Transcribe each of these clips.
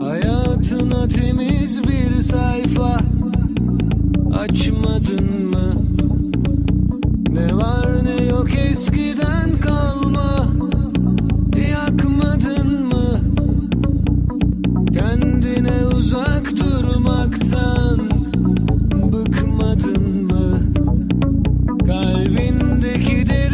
Hayatına temiz bir sayfa açmadın mı? Ne var ne yok eskiden kalma Kalbindeki de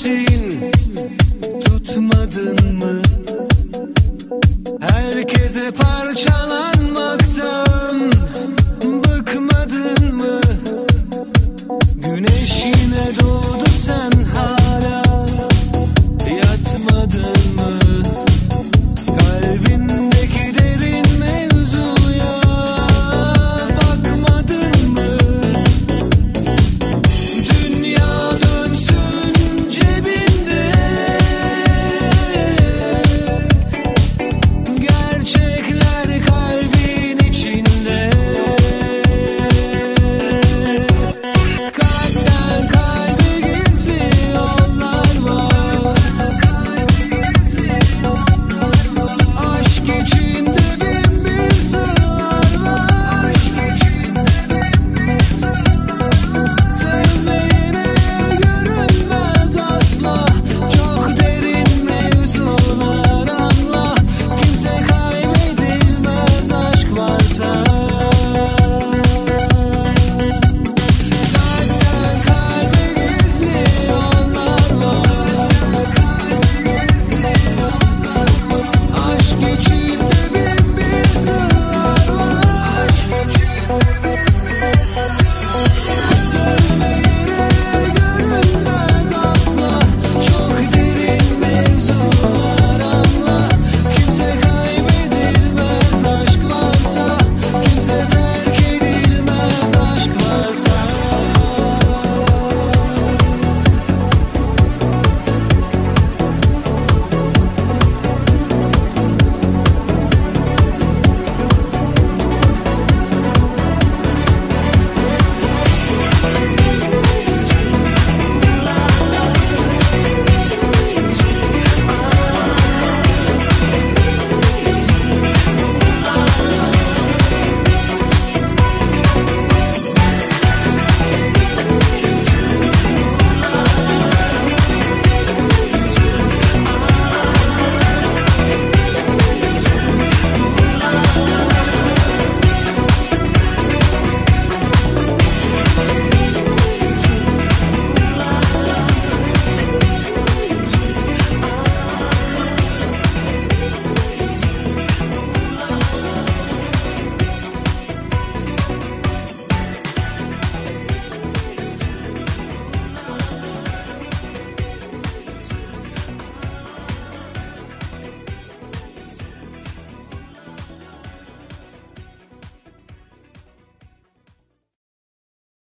to you.